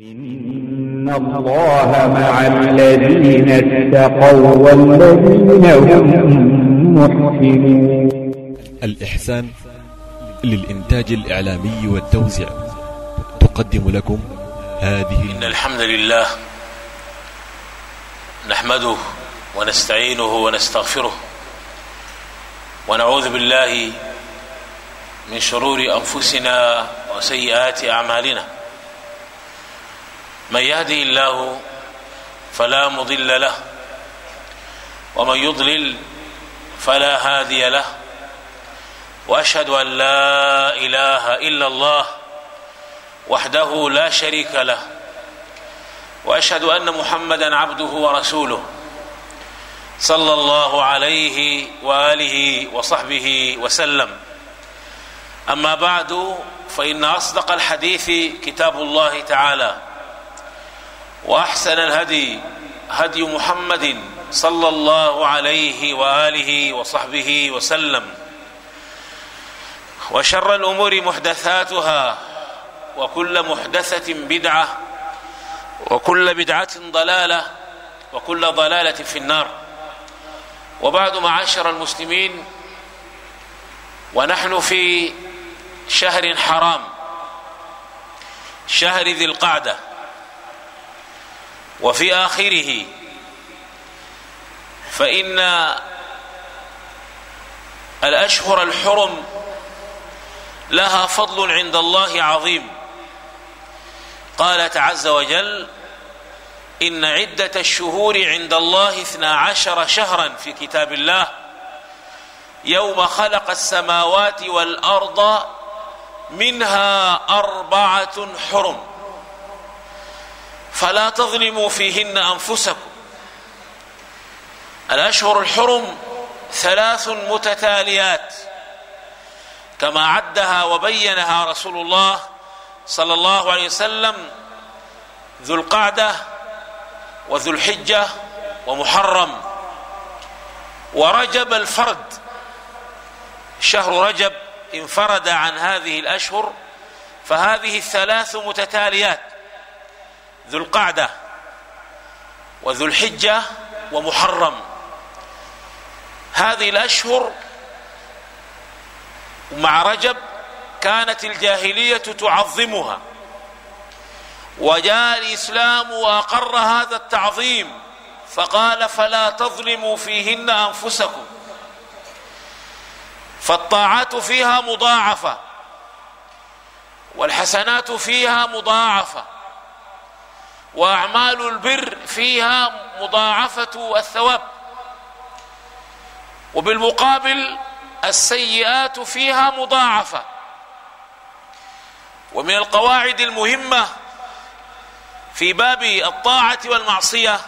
إن الله مع الذين اتقوا والذين هم محسنون الإحسان للإنتاج الإعلامي والتوزيع تقدم لكم هذه إن الحمد لله نحمده ونستعينه ونستغفره ونعوذ بالله من شرور أنفسنا وسيئات أعمالنا. من يهدي الله فلا مضل له ومن يضلل فلا هادي له وأشهد أن لا إله إلا الله وحده لا شريك له وأشهد أن محمدا عبده ورسوله صلى الله عليه وآله وصحبه وسلم. أما بعد فإن أصدق الحديث كتاب الله تعالى. وأحسن الهدي هدي محمد صلى الله عليه وآله وصحبه وسلم. وشر الأمور محدثاتها وكل محدثة بدعة وكل بدعة ضلالة وكل ضلالة في النار. وبعد معاشر المسلمين ونحن في شهر حرام شهر ذي القعدة. وفي آخره. فإن الأشهر الحرم لها فضل عند الله عظيم. قال عز وجل إن عدة الشهور عند الله اثنا عشر شهرا في كتاب الله. يوم خلق السماوات والأرض منها أربعة حرم. فلا تظلموا فيهن أنفسكم. الأشهر الحرم ثلاث متتاليات كما عدها وبينها رسول الله صلى الله عليه وسلم ذو القعدة وذو الحجة ومحرم. ورجب الفرد شهر رجب انفرد عن هذه الأشهر فهذه الثلاث متتاليات. ذو القعدة وذو الحجة ومحرم. هذه الأشهر مع رجب كانت الجاهلية تعظمها وجاء الإسلام وأقر هذا التعظيم فقال فلا تظلموا فيهن أنفسكم فالطاعات فيها مضاعفة والحسنات فيها مضاعفة وأعمال البر فيها مضاعفة الثواب. وبالمقابل السيئات فيها مضاعفة. ومن القواعد المهمة في باب الطاعة والمعصية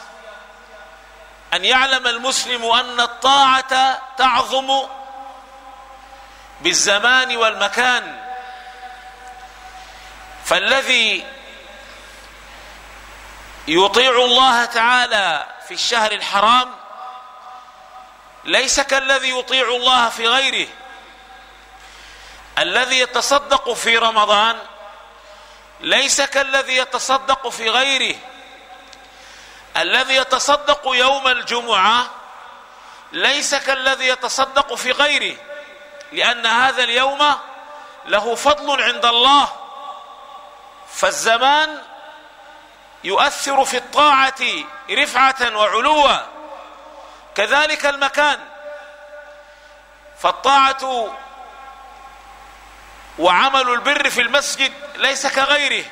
أن يعلم المسلم أن الطاعة تعظم بالزمان والمكان. فالذي يطيع الله تعالى في الشهر الحرام ليس كالذي يطيع الله في غيره. الذي يتصدق في رمضان ليس كالذي يتصدق في غيره. الذي يتصدق يوم الجمعة ليس كالذي يتصدق في غيره لأن هذا اليوم له فضل عند الله. فالزمان يؤثر في الطاعة رفعة وعلوا كذلك المكان. فالطاعة وعمل البر في المسجد ليس كغيره.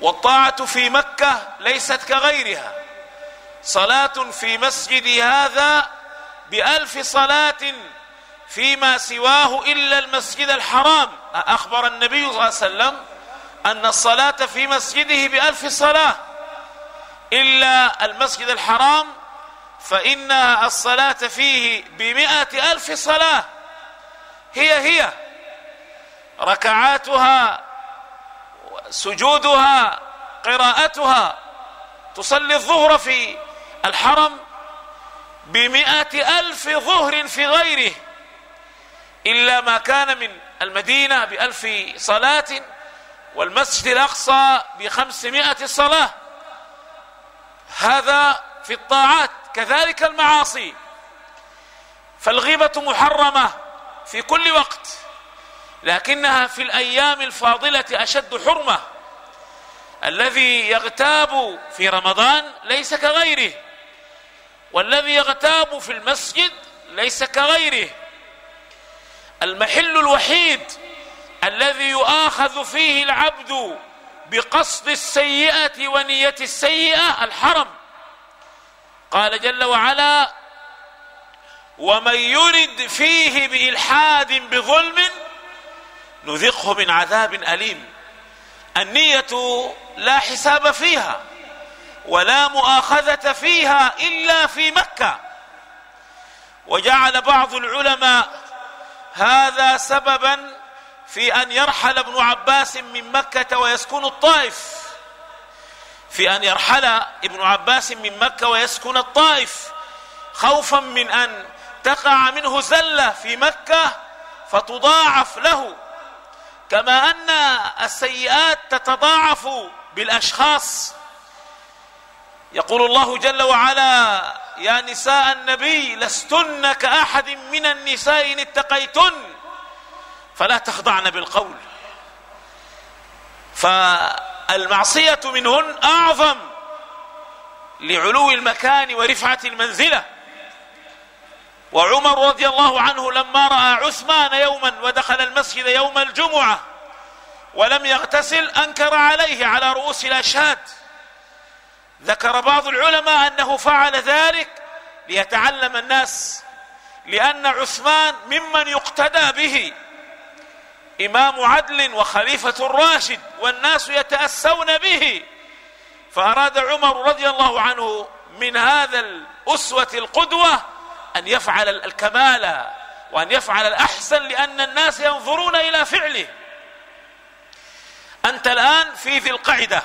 والطاعة في مكة ليست كغيرها. صلاة في مسجد هذا بألف صلاة فيما سواه إلا المسجد الحرام. أخبر النبي صلى الله عليه وسلم أن الصلاة في مسجده بألف صلاة. إلا المسجد الحرام فإن الصلاة فيه بمئة ألف صلاة. هي هي. ركعاتها سجودها قراءتها. تصلي الظهر في الحرم بمئة ألف ظهر في غيره. إلا ما كان من المدينة بألف صلاة. والمسجد الأقصى بخمسمائة صلاة. هذا في الطاعات كذلك المعاصي. فالغيبة محرمة في كل وقت لكنها في الأيام الفاضلة أشد حرمة. الذي يغتاب في رمضان ليس كغيره والذي يغتاب في المسجد ليس كغيره. المحل الوحيد الذي يؤاخذ فيه العبد بقصد السيئة ونية السيئة الحرم. قال جل وعلا ومن يرد فيه بإلحاد بظلم نذقه من عذاب أليم. النية لا حساب فيها ولا مؤاخذة فيها إلا في مكة. وجعل بعض العلماء هذا سببا في أن يرحل ابن عباس من مكة ويسكن الطائف. في أن يرحل ابن عباس من مكة ويسكن الطائف. خوفا من أن تقع منه زلة في مكة فتضاعف له. كما أن السيئات تتضاعف بالأشخاص. يقول الله جل وعلا يا نساء النبي لستن كأحد من النساء إن اتقيتن. فلا تخضعن بالقول. فالمعصية منهن أعظم لعلو المكان ورفعة المنزلة. وعمر رضي الله عنه لما رأى عثمان يوما ودخل المسجد يوم الجمعة ولم يغتسل أنكر عليه على رؤوس الأشهاد. ذكر بعض العلماء أنه فعل ذلك ليتعلم الناس لأن عثمان ممن يقتدى به. إمام عدل وخليفة راشد والناس يتأسون به. فأراد عمر رضي الله عنه من هذا الأسوة القدوة أن يفعل الكمال وأن يفعل الأحسن لأن الناس ينظرون إلى فعله. أنت الآن في ذي القعدة.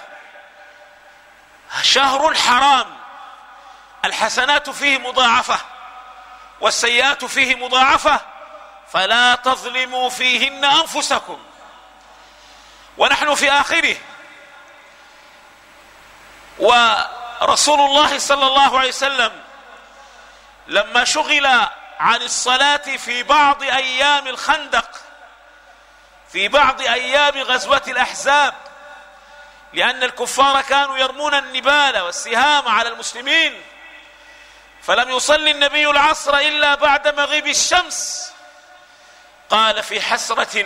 شهر حرام الحسنات فيه مضاعفة والسيئات فيه مضاعفة. فلا تظلموا فيهن أنفسكم. ونحن في آخره. ورسول الله صلى الله عليه وسلم لما شغل عن الصلاة في بعض أيام الخندق في بعض أيام غزوة الأحزاب لأن الكفار كانوا يرمون النبال والسهام على المسلمين فلم يصلي النبي العصر إلا بعد مغيب الشمس. قال في حسرة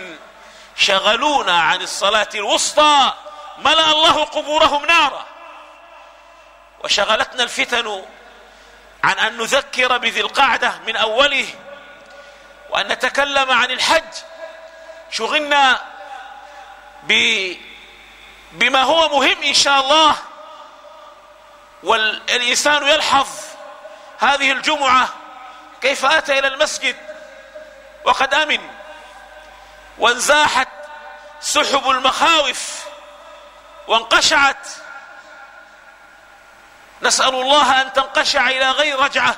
شغلونا عن الصلاة الوسطى ملأ الله قبورهم نارا. وشغلتنا الفتن عن أن نذكر بذي القعدة من أوله وأن نتكلم عن الحج. شغلنا بما هو مهم إن شاء الله والإنسان يلحظ هذه الجمعة كيف أتى إلى المسجد. وقد أمن وانزاحت سحب المخاوف وانقشعت. نسأل الله أن تنقشع إلى غير رجعة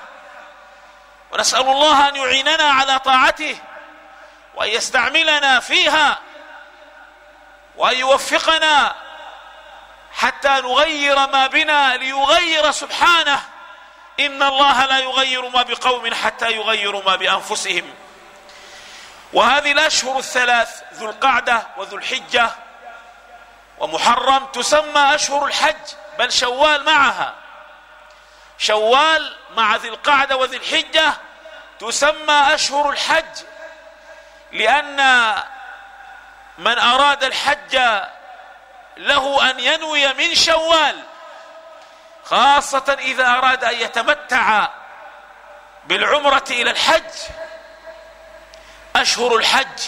ونسأل الله أن يعيننا على طاعته وأن يستعملنا فيها وأن يوفقنا حتى نغير ما بنا ليغير سبحانه. إن الله لا يغير ما بقوم حتى يغيروا ما بأنفسهم. وهذه الأشهر الثلاث ذو القعدة وذو الحجة. ومحرم تسمى أشهر الحج بل شوال معها. شوال مع ذي القعدة وذي الحجة تسمى أشهر الحج لأن من أراد الحج له أن ينوي من شوال خاصة إذا أراد أن يتمتع بالعمرة إلى الحج. أشهر الحج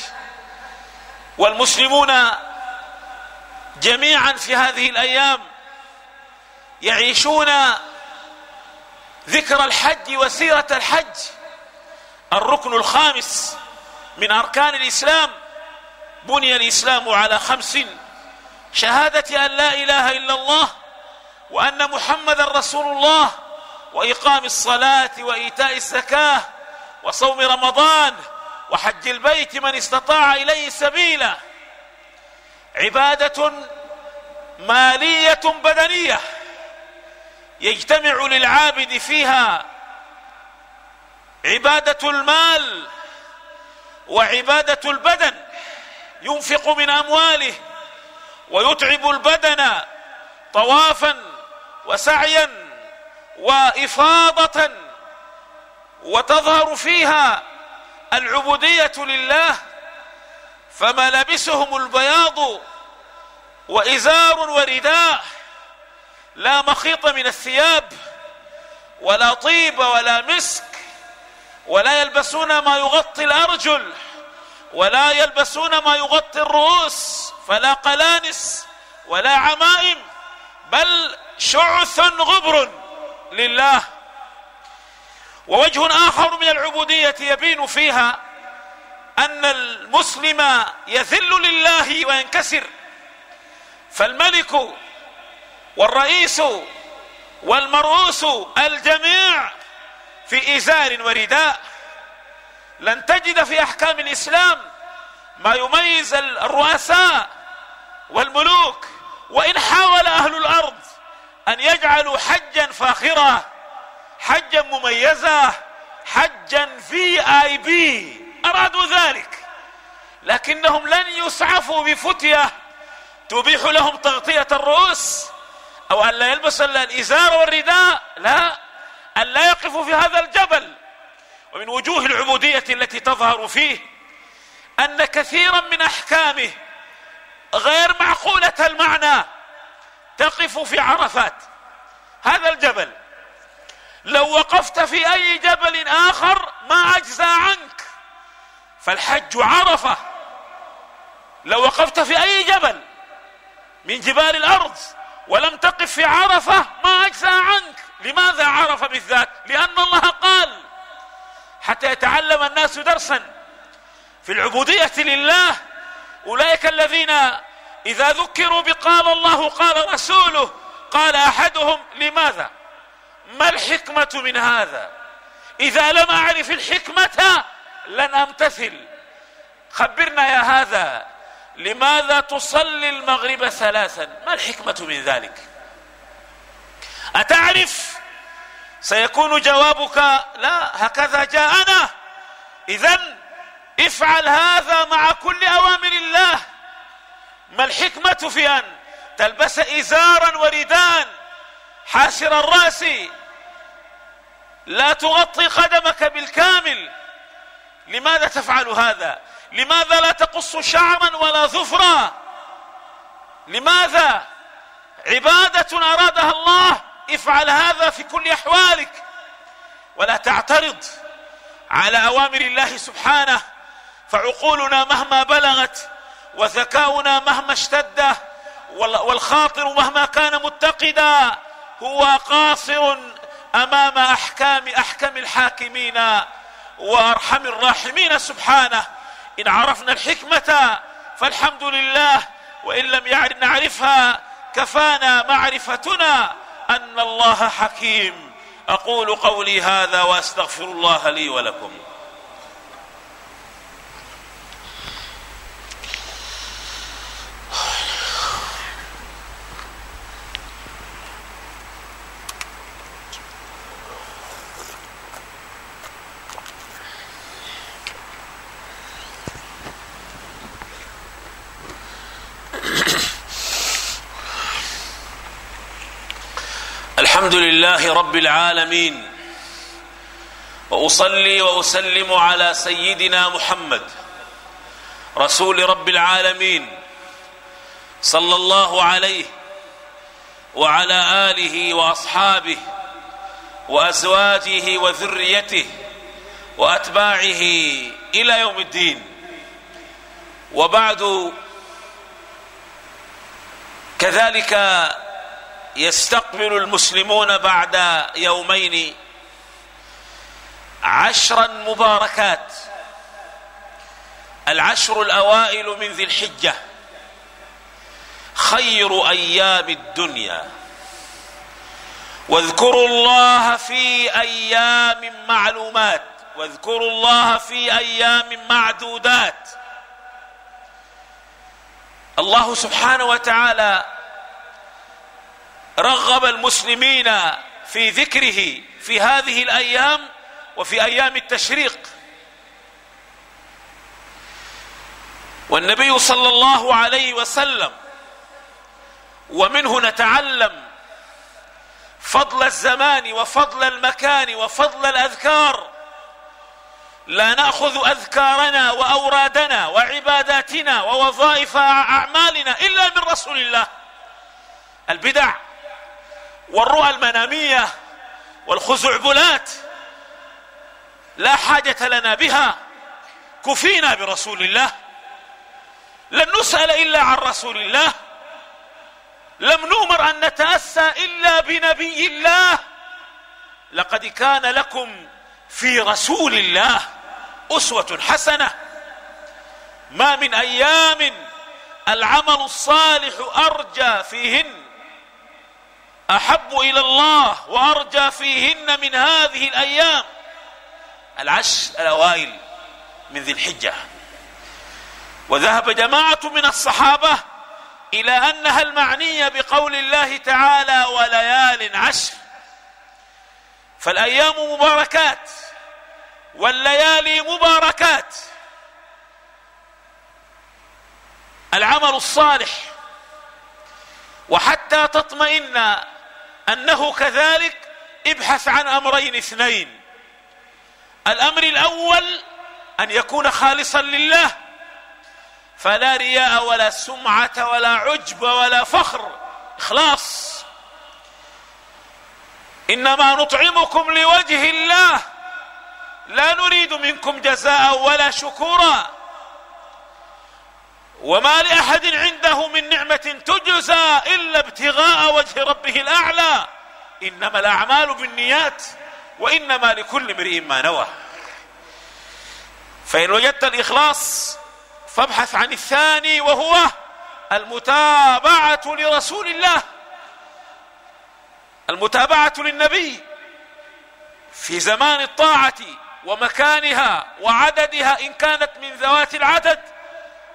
والمسلمون جميعا في هذه الأيام يعيشون ذكر الحج وسيرة الحج. الركن الخامس من أركان الإسلام بني الإسلام على خمس شهادة أن لا إله إلا الله وأن محمد رسول الله وإقام الصلاة وإيتاء الزكاة وصوم رمضان وحج البيت من استطاع إليه سبيلا. عبادة مالية بدنية يجتمع للعابد فيها عبادة المال وعبادة البدن. ينفق من أمواله ويتعب البدن طوافا وسعيا وإفاضة وتظهر فيها العبودية لله فملابسهم البياض وإزار ورداء لا مخيط من الثياب ولا طيب ولا مسك ولا يلبسون ما يغطي الأرجل ولا يلبسون ما يغطي الرؤوس فلا قلانس ولا عمائم بل شعث غبر لله. ووجه آخر من العبودية يبين فيها أن المسلم يذل لله وينكسر. فالملك والرئيس والمرؤوس الجميع في إزار ورداء. لن تجد في أحكام الإسلام ما يميز الرؤساء والملوك. وإن حاول أهل الأرض أن يجعلوا حجا فاخرا حجا مميزا حجا في آي بي. أرادوا ذلك. لكنهم لن يسعفوا بفتية تبيح لهم تغطية الرؤوس أو أن لا يلبس الإزار والرداء. لا أن لا يقفوا في هذا الجبل. ومن وجوه العبودية التي تظهر فيه أن كثيرا من أحكامه غير معقولة المعنى تقف في عرفات هذا الجبل. لو وقفت في أي جبل آخر ما أجزى عنك. فالحج عرفة. لو وقفت في أي جبل من جبال الأرض ولم تقف في عرفة ما أجزى عنك. لماذا عرفة بالذات؟ لأن الله قال حتى يتعلم الناس درسا في العبودية لله. أولئك الذين إذا ذكروا بقال الله قال رسوله قال أحدهم لماذا؟ ما الحكمة من هذا؟ إذا لم أعرف الحكمة لن أمتثل. خبرنا يا هذا لماذا تصلي المغرب ثلاثا؟ ما الحكمة من ذلك؟ أتعرف؟ سيكون جوابك لا هكذا جاءنا إذا افعل هذا مع كل أوامر الله. ما الحكمة في أن تلبس إزارا وردان حاسر الرأس. لا تغطي قدمك بالكامل. لماذا تفعل هذا؟ لماذا لا تقص شعرا ولا ظفرا؟ لماذا؟ عبادة أرادها الله افعل هذا في كل أحوالك. ولا تعترض على أوامر الله سبحانه. فعقولنا مهما بلغت وذكاؤنا مهما اشتد والخاطر مهما كان متقدا. هو قاصر أمام أحكام أحكم الحاكمين وأرحم الراحمين سبحانه. إن عرفنا الحكمة فالحمد لله وإن لم نعرفها كفانا معرفتنا أن الله حكيم. أقول قولي هذا وأستغفر الله لي ولكم. الحمد لله رب العالمين. وأصلي وأسلم على سيدنا محمد رسول رب العالمين صلى الله عليه وعلى آله وأصحابه وأزواجه وذريته وأتباعه إلى يوم الدين. وبعد كذلك يستقبل المسلمون بعد يومين عشرا مباركات. العشر الأوائل من ذي الحجة. خير أيام الدنيا. واذكروا الله في أيام معلومات. واذكروا الله في أيام معدودات. الله سبحانه وتعالى رغب المسلمين في ذكره في هذه الأيام وفي أيام التشريق. والنبي صلى الله عليه وسلم ومنه نتعلم فضل الزمان وفضل المكان وفضل الأذكار. لا نأخذ أذكارنا وأورادنا وعباداتنا ووظائف أعمالنا إلا من رسول الله. البدع. والرؤى المنامية والخزعبلات لا حاجة لنا بها. كفينا برسول الله. لن نسأل إلا عن رسول الله. لم نؤمر أن نتأسى إلا بنبي الله. لقد كان لكم في رسول الله أسوة حسنة. ما من أيام العمل الصالح أرجى فيهن. أحب إلى الله وأرجى فيهن من هذه الأيام العشر الأوائل من ذي الحجة. وذهب جماعة من الصحابة إلى أنها المعنية بقول الله تعالى وليال عشر. فالأيام مباركات والليالي مباركات. العمل الصالح. وحتى تطمئن أنه كذلك ابحث عن أمرين اثنين. الأمر الأول أن يكون خالصا لله فلا رياء ولا سمعة ولا عجب ولا فخر إخلاص. إنما نطعمكم لوجه الله لا نريد منكم جزاء ولا شكورا. وما لأحد عنده من نعمة تجزى إلا ابتغاء وجه ربه الأعلى. إنما الأعمال بالنيات وإنما لكل امرئ ما نوى. فإن وجدت الإخلاص فابحث عن الثاني وهو المتابعة لرسول الله. المتابعة للنبي في زمان الطاعة ومكانها وعددها إن كانت من ذوات العدد.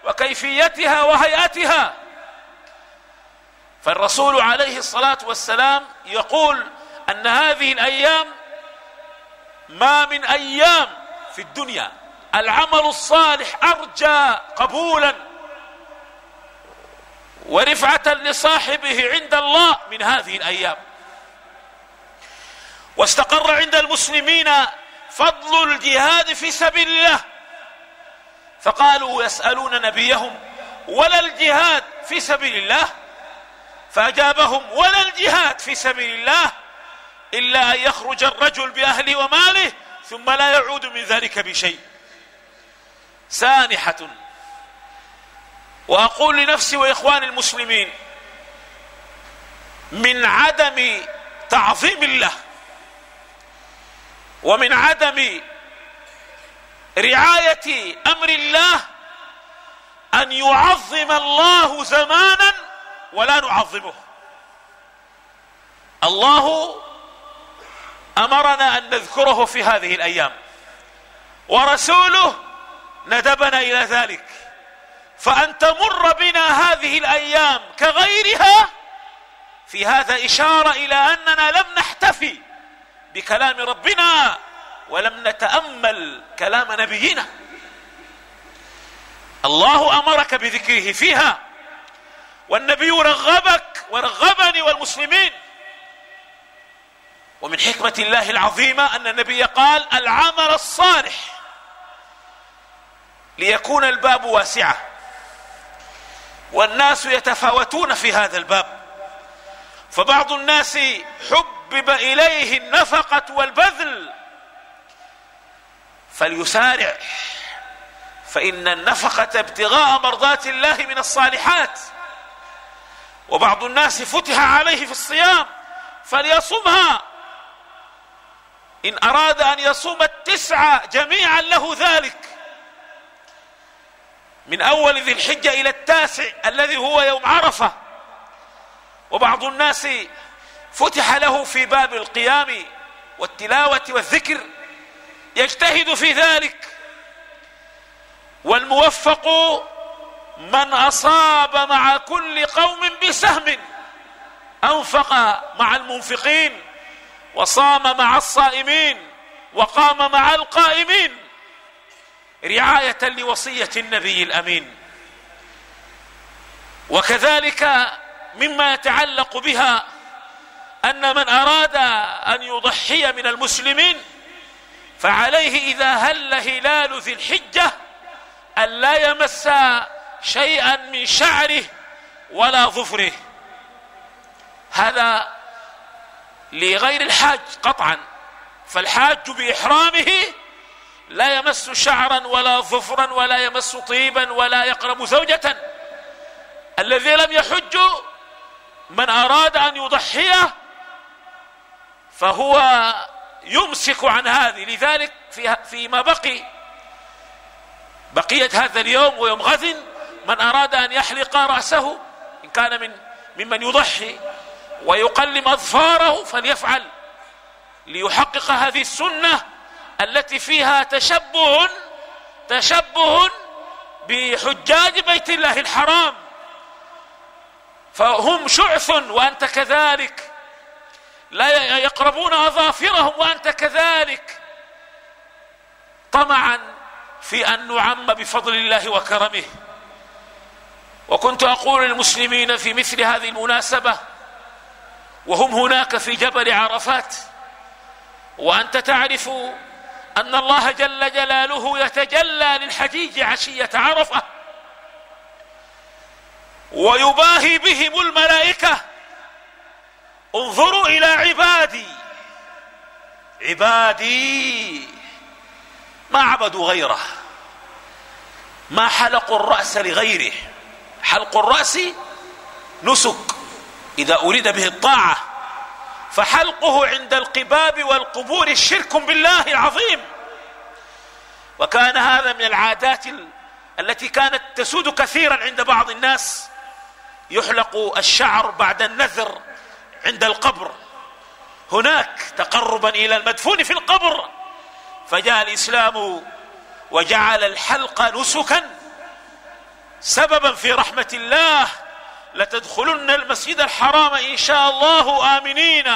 وكيفيتها وهيئتها. فالرسول عليه الصلاة والسلام يقول أن هذه الأيام ما من أيام في الدنيا. العمل الصالح أرجى قبولا ورفعة لصاحبه عند الله من هذه الأيام. واستقر عند المسلمين فضل الجهاد في سبيل الله. فقالوا يسألون نبيهم ولا الجهاد في سبيل الله؟ فأجابهم ولا الجهاد في سبيل الله إلا أن يخرج الرجل بأهله وماله ثم لا يعود من ذلك بشيء. سانحة. وأقول لنفسي وإخواني المسلمين من عدم تعظيم الله ومن عدم رعاية أمر الله أن يعظم الله زمانا ولا نعظمه. الله أمرنا أن نذكره في هذه الأيام ورسوله ندبنا إلى ذلك. فأن تمر بنا هذه الأيام كغيرها في هذا إشارة إلى أننا لم نحتفي بكلام ربنا ولم نتأمل كلام نبينا. الله أمرك بذكره فيها والنبي رغبك ورغبني والمسلمين. ومن حكمة الله العظيمة أن النبي قال العمل الصالح ليكون الباب واسعا والناس يتفاوتون في هذا الباب. فبعض الناس حبب إليه النفقة والبذل فليسارع. فإن النفقة ابتغاء مرضات الله من الصالحات. وبعض الناس فتح عليه في الصيام فليصمها. إن أراد أن يصوم التسعة جميعا له ذلك. من أول ذي الحجة إلى التاسع الذي هو يوم عرفة. وبعض الناس فتح له في باب القيام والتلاوة والذكر يجتهد في ذلك. والموفق من أصاب مع كل قوم بسهم أنفق مع المنفقين وصام مع الصائمين وقام مع القائمين. رعاية لوصية النبي الأمين. وكذلك مما يتعلق بها أن من أراد أن يضحي من المسلمين فعليه إذا هل هلال ذي الحجة أن لا يمس شيئا من شعره ولا ظفره. هذا لغير الحاج قطعا. فالحاج بإحرامه لا يمس شعرا ولا ظفرا ولا يمس طيبا ولا يقرب زوجة. الذي لم يحج من أراد أن يضحي فهو يمسك عن هذه. لذلك في فيما بقي بقيه هذا اليوم ويوم غد من أراد أن يحلق رأسه إن كان من ممن يضحي ويقلم أظفاره فليفعل. ليحقق هذه السنة التي فيها تشبه تشبه بحجاج بيت الله الحرام. فهم شعث وأنت كذلك لا يقربون أظافرهم وأنت كذلك. طمعا في أن نعم بفضل الله وكرمه. وكنت أقول للمسلمين في مثل هذه المناسبة وهم هناك في جبل عرفات وأنت تعرف أن الله جل جلاله يتجلى للحجيج عشية عرفة ويباهي بهم الملائكة انظروا إلى عبادي. عبادي. ما عبدوا غيره. ما حلقوا الرأس لغيره. حلق الرأس نسك. إذا أريد به الطاعة فحلقه عند القباب والقبور. شرك بالله العظيم. وكان هذا من العادات التي كانت تسود كثيرا عند بعض الناس. يحلق الشعر بعد النذر. عند القبر. هناك تقربا إلى المدفون في القبر. فجاء الإسلام وجعل الحلق نسكا. سببا في رحمة الله لتدخلن المسجد الحرام إن شاء الله آمنين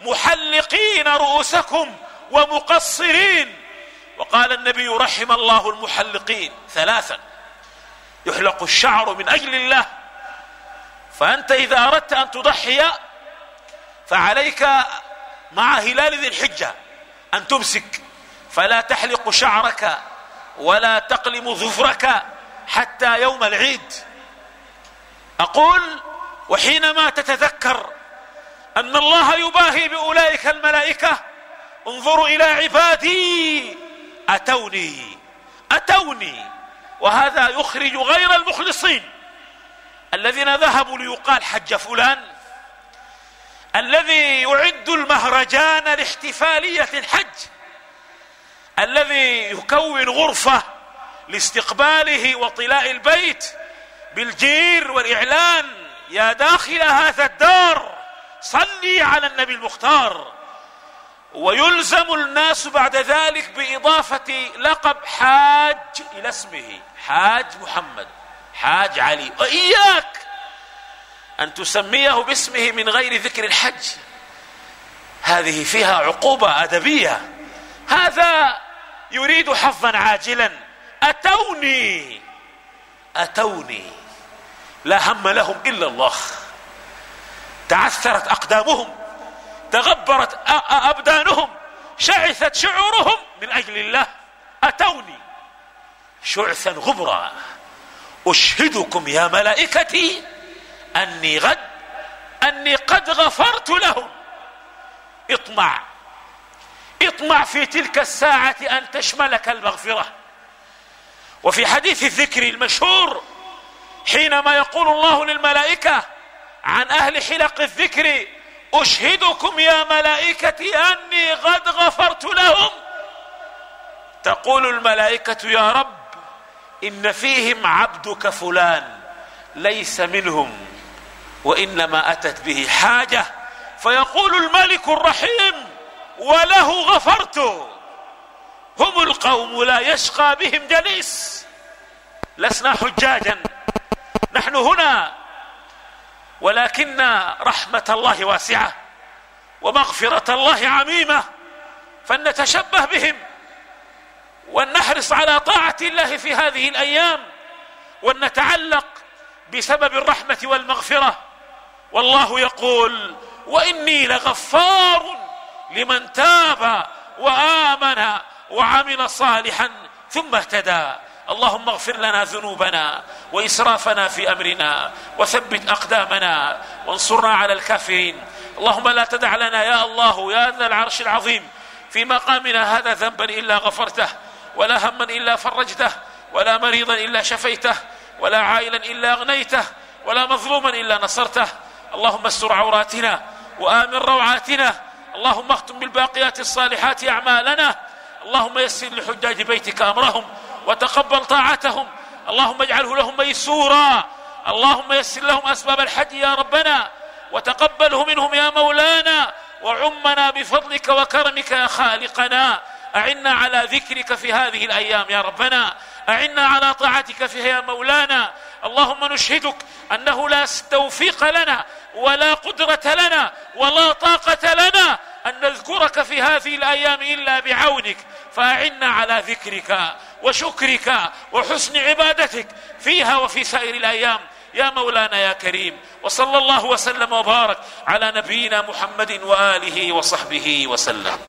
محلقين رؤوسكم ومقصرين. وقال النبي رحم الله المحلقين ثلاثا. يحلق الشعر من أجل الله. فأنت إذا أردت أن تضحي فعليك مع هلال ذي الحجة أن تمسك. فلا تحلق شعرك ولا تقلم ظفرك حتى يوم العيد. أقول وحينما تتذكر أن الله يباهي بأولئك الملائكة انظروا إلى عبادي أتوني أتوني. وهذا يخرج غير المخلصين. الذين ذهبوا ليقال حج فلان الذي يعد المهرجان لاحتفالية الحج الذي يكون غرفة لاستقباله وطلاء البيت بالجير والإعلان يا داخل هذا الدار صلي على النبي المختار. ويلزم الناس بعد ذلك بإضافة لقب حاج إلى اسمه حاج محمد حاج علي. وإياك أن تسميه باسمه من غير ذكر الحج. هذه فيها عقوبة أدبية. هذا يريد حظا عاجلا. أتوني. أتوني. لا هم لهم إلا الله. تعثرت أقدامهم. تغبرت أبدانهم. شعثت شعورهم. من أجل الله. أتوني. شعثا غبرا. أشهدكم يا ملائكتي. أني غد أني قد غفرت لهم. اطمع اطمع في تلك الساعة أن تشملك المغفره وفي حديث الذكر المشهور حينما يقول الله للملائكة عن أهل حلق الذكر أشهدكم يا ملائكتي أني قد غفرت لهم. تقول الملائكة يا رب إن فيهم عبدك فلان ليس منهم. وإنما أتت به حاجة فيقول الملك الرحيم وله غفرت. هم القوم لا يشقى بهم جليس. لسنا حجاجا. نحن هنا ولكن رحمة الله واسعة ومغفرة الله عميمة فلنتشبه بهم ولنحرص على طاعة الله في هذه الأيام ولنتعلق بسبب الرحمة والمغفرة. والله يقول وإني لغفار لمن تاب وآمن وعمل صالحا ثم اهتدى. اللهم اغفر لنا ذنوبنا وإسرافنا في أمرنا وثبت أقدامنا وانصرنا على الكافرين. اللهم لا تدع لنا يا الله يا ذا العرش العظيم في مقامنا هذا ذنبا إلا غفرته ولا هما إلا فرجته ولا مريضا إلا شفيته ولا عائلا إلا أغنيته ولا مظلوما إلا نصرته. اللهم استر عوراتنا وآمن روعاتنا. اللهم اختم بالباقيات الصالحات أعمالنا. اللهم يسر لحجاج بيتك أمرهم وتقبل طاعتهم. اللهم اجعله لهم ميسورا. اللهم يسر لهم أسباب الحج يا ربنا وتقبله منهم يا مولانا. وعمنا بفضلك وكرمك يا خالقنا. أعنا على ذكرك في هذه الأيام يا ربنا. أعنا على طاعتك فيها يا مولانا. اللهم نشهدك أنه لا توفيق لنا ولا قدرة لنا ولا طاقة لنا أن نذكرك في هذه الأيام إلا بعونك. فأعنا على ذكرك وشكرك وحسن عبادتك فيها وفي سائر الأيام. يا مولانا يا كريم وصلى الله وسلم وبارك على نبينا محمد وآله وصحبه وسلم.